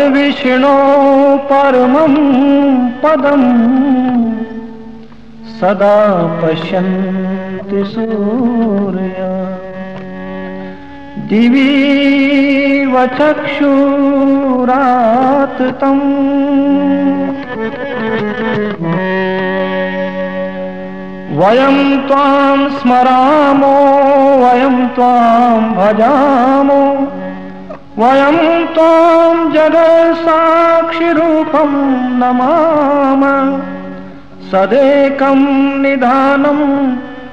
तद्विष्णो परमं पदम् सदा पश्यन्ति सूर्या। दिवि वचक्षुरात् तम् वयं त्वां स्मरामो, वयं त्वां भजामो। वयं त्वां जगत्साक्षिरूपं नमाम। सदेकं निधानं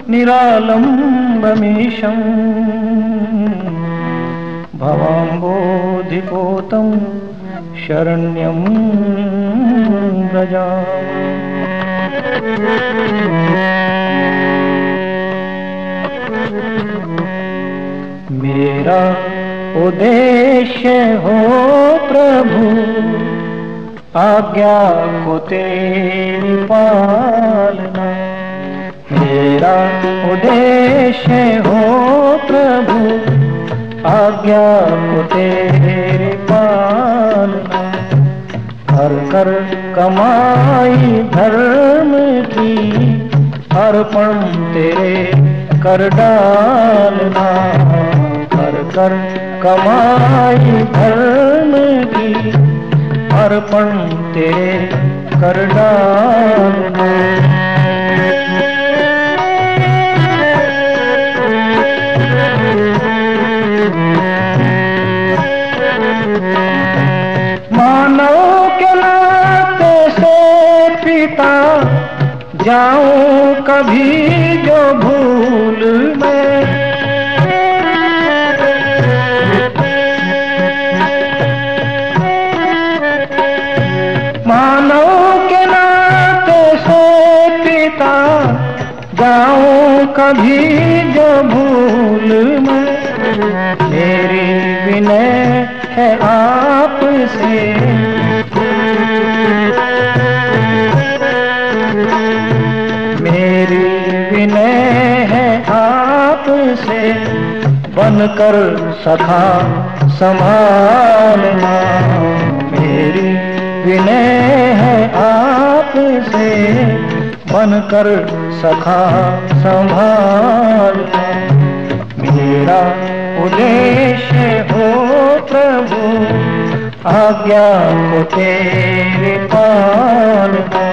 निरालम्बमीशम् भवाम्बोधिपोतं शरण्यं व्रजा मेरा उद्देश्य हो प्रभु। आज्ञा को तेरी पालना मेरा उद्देश्य हो प्रभु। आज्ञा को तेरी पालना हर कर कमाई, धर्म की अर्पण तेरे कर डालना। कर कमाई धर्म की, अर्पण तेरे कर डालना मानव के नाते से पिता, जाऊँ कभी जो भूल में। जाऊँ कभी जो भूल में। मेरी विनय है आपसे। मेरी विनय है आपसे। बनकर सखा संभालना मेरी विनय है आपसे। बनकर सखा संभाल। मेरा उदेश हो प्रभु आज्ञा को तेरे पालना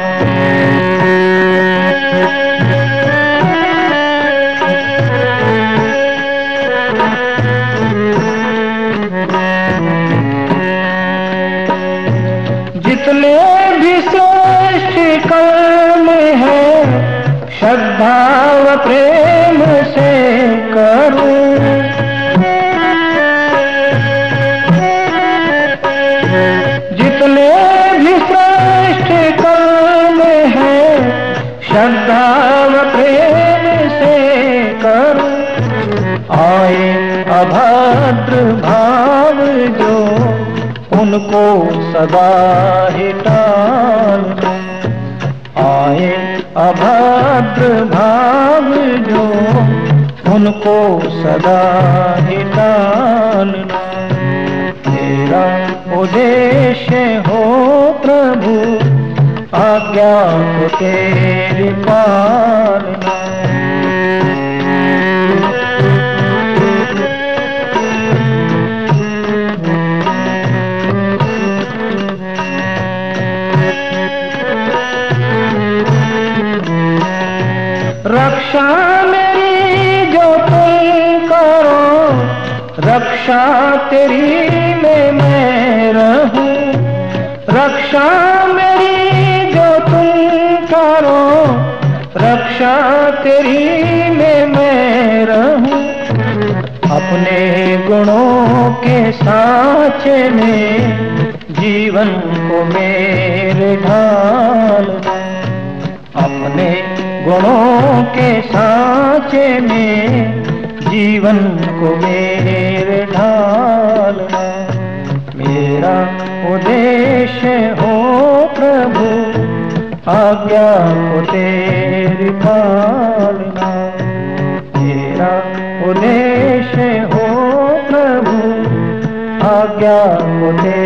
व प्रेम से कर। आए अभद्र भाव जो उनको सदा ही टाल आए अभद्र भाव जो उनको सदा ही टालना तेरा उद्देश्य हो प्रभु आज्ञा को तेरी पालना रक्षा मेरी जो तुम करो, रक्षा तेरी में मैं रहूँ। रक्षा मेरी रक्षा तेरी में मैं रहूँ, अपने गुणों के साचे में जीवन को मेरे ढाल अपने गुणों के साचे में जीवन को मेरे ढालना आज्ञा को तेरी पालना तेरा उन्हें हो प्रभु। आज्ञा को तेरी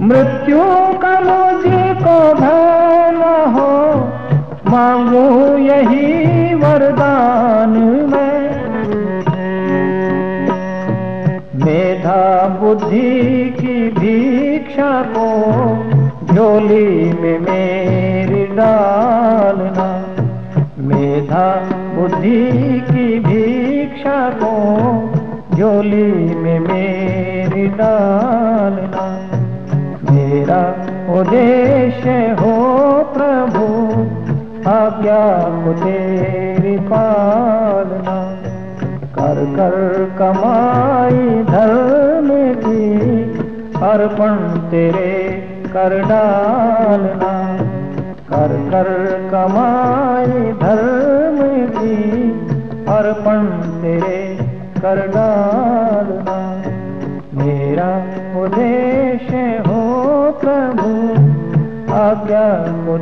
मृत्यु का मुझको भय न हो। मांगू यही वरदान मैं। मेधा बुद्धि की भिक्षा को झोली में मेरी डालना। मेधा बुद्धि की भिक्षा को झोली में मेरी डालना। मेरा उद्देश्य हो प्रभु आज्ञा को तेरी पालना? कर कर कमाई धर्म की, अर्पण तेरे कर डालना। कर कर कमाई धर्म की, अर्पण तेरे कर डालना। आज्ञा को